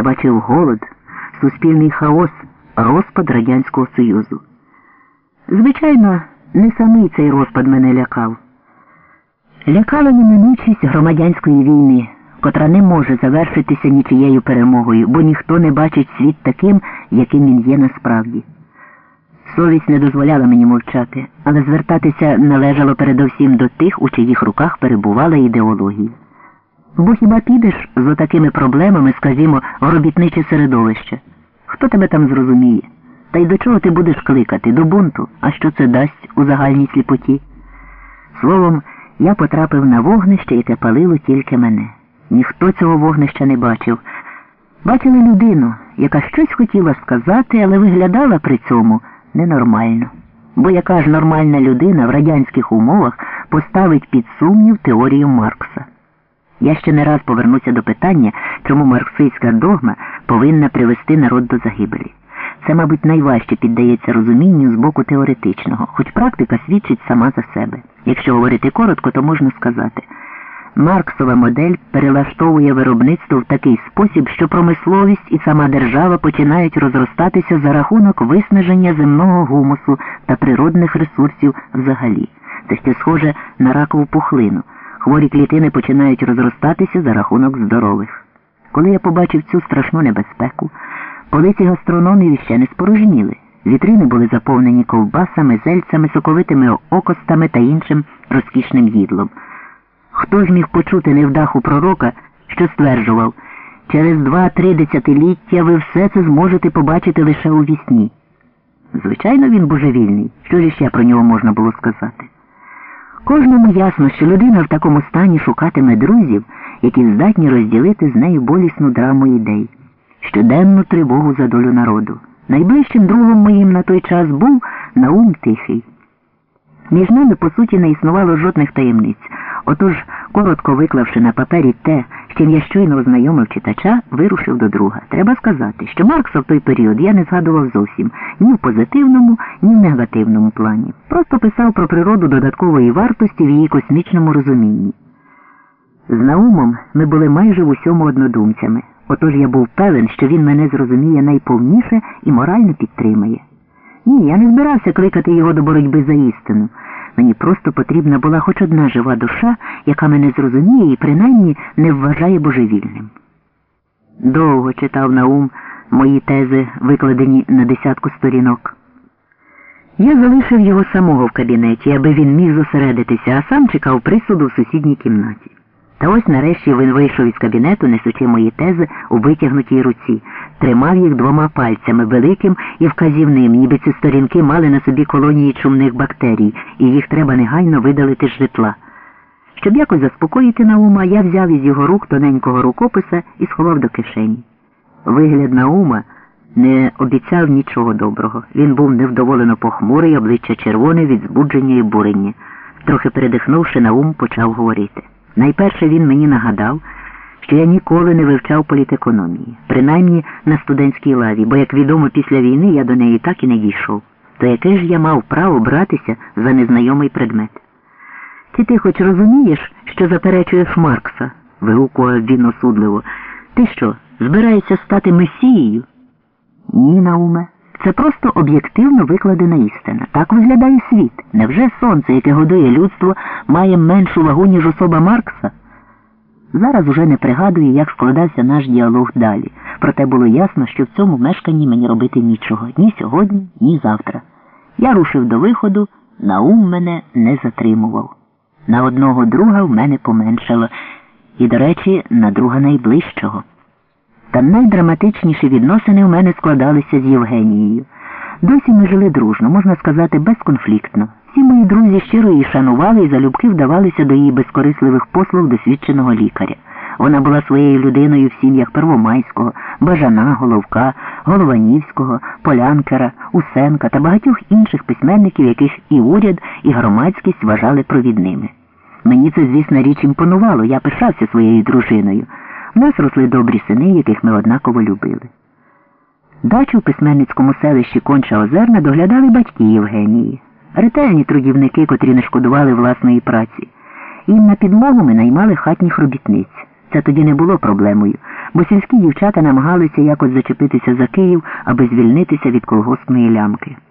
Я бачив голод, суспільний хаос, розпад Радянського Союзу. Звичайно, не самий цей розпад мене лякав. Лякала неминучість громадянської війни, котра не може завершитися нічією перемогою, бо ніхто не бачить світ таким, яким він є насправді. Совість не дозволяла мені мовчати, але звертатися належало передовсім до тих, у чиїх руках перебувала ідеологія. Бо хіба підеш з отакими проблемами, скажімо, в робітниче середовище? Хто тебе там зрозуміє? Та й до чого ти будеш кликати? До бунту, а що це дасть у загальній сліпоті? Словом, я потрапив на вогнище, яке палило тільки мене. Ніхто цього вогнища не бачив. Бачили людину, яка щось хотіла сказати, але виглядала при цьому ненормально. Бо яка ж нормальна людина в радянських умовах поставить під сумнів теорію Маркса? Я ще не раз повернуся до питання, чому марксистська догма повинна привести народ до загибелі. Це, мабуть, найважче піддається розумінню з боку теоретичного, хоч практика свідчить сама за себе. Якщо говорити коротко, то можна сказати. Марксова модель перелаштовує виробництво в такий спосіб, що промисловість і сама держава починають розростатися за рахунок виснаження земного гумусу та природних ресурсів взагалі. Це ще схоже на ракову пухлину. Хворі клітини починають розростатися за рахунок здорових. Коли я побачив цю страшну небезпеку, полиці гастрономів ще не спорожніли. Вітрини були заповнені ковбасами, зельцями, соковитими окостами та іншим розкішним їдлом. Хто ж міг почути невдаху пророка, що стверджував, через два-три десятиліття ви все це зможете побачити лише у вісні? Звичайно, він божевільний. Що ж ще про нього можна було сказати? Кожному ясно, що людина в такому стані шукатиме друзів, які здатні розділити з нею болісну драму ідей, щоденну тривогу за долю народу. Найближчим другом моїм на той час був Наум Тихий. Між нами, по суті, не існувало жодних таємниць. Отож, коротко виклавши на папері те, з чим я щойно ознайомив читача, вирушив до друга. Треба сказати, що Маркса в той період я не згадував зовсім ні в позитивному, ні в негативному плані. Просто писав про природу додаткової вартості в її космічному розумінні. З Наумом ми були майже в усьому однодумцями. Отож я був певен, що він мене зрозуміє найповніше і морально підтримає. Ні, я не збирався кликати його до боротьби за істину. Мені просто потрібна була хоч одна жива душа, яка мене зрозуміє і принаймні не вважає божевільним. Довго читав Наум мої тези, викладені на десятку сторінок. Я залишив його самого в кабінеті, аби він міг зосередитися, а сам чекав присуду в сусідній кімнаті. Та ось нарешті він вийшов із кабінету, несучи мої тези у витягнутій руці, тримав їх двома пальцями, великим і вказівним, ніби ці сторінки мали на собі колонії чумних бактерій, і їх треба негайно видалити з житла. Щоб якось заспокоїти Наума, я взяв із його рук тоненького рукописа і сховав до кишені. Вигляд Наума не обіцяв нічого доброго. Він був невдоволено похмурий, обличчя червоне від збудження і бурення. Трохи передихнувши, Наум почав говорити. Найперше він мені нагадав, що я ніколи не вивчав політекономії, принаймні на студентській лаві, бо, як відомо, після війни я до неї так і не дійшов. То яке ж я мав право братися за незнайомий предмет? Чи ти хоч розумієш, що заперечуєш Маркса? вигукував він осудливо. Ти що, збираєшся стати месією? Ні, Науме. Це просто об'єктивно викладена істина. Так виглядає світ. Невже сонце, яке годує людство, має меншу вагу, ніж особа Маркса? Зараз уже не пригадую, як складався наш діалог далі. Проте було ясно, що в цьому мешканні мені робити нічого ні сьогодні, ні завтра. Я рушив до виходу, наум мене не затримував. На одного друга в мене поменшало, і, до речі, на друга найближчого. Та найдраматичніші відносини в мене складалися з Євгенією. Досі ми жили дружно, можна сказати, безконфліктно. Всі мої друзі щиро її шанували і залюбки вдавалися до її безкорисливих послуг досвідченого лікаря. Вона була своєю людиною в сім'ях Первомайського, Бажана, Головка, Голованівського, Полянкера, Усенка та багатьох інших письменників, яких і уряд, і громадськість вважали провідними. Мені це, звісно, річ імпонувало, я пишався своєю дружиною. В нас росли добрі сини, яких ми однаково любили. Дачу в письменницькому селищі Конча Озерна доглядали батьки Євгенії, ретельні трудівники, котрі не шкодували власної праці. Їм на підмогу ми наймали хатніх робітниць. Це тоді не було проблемою, бо сільські дівчата намагалися якось зачепитися за Київ, аби звільнитися від колгоспної лямки.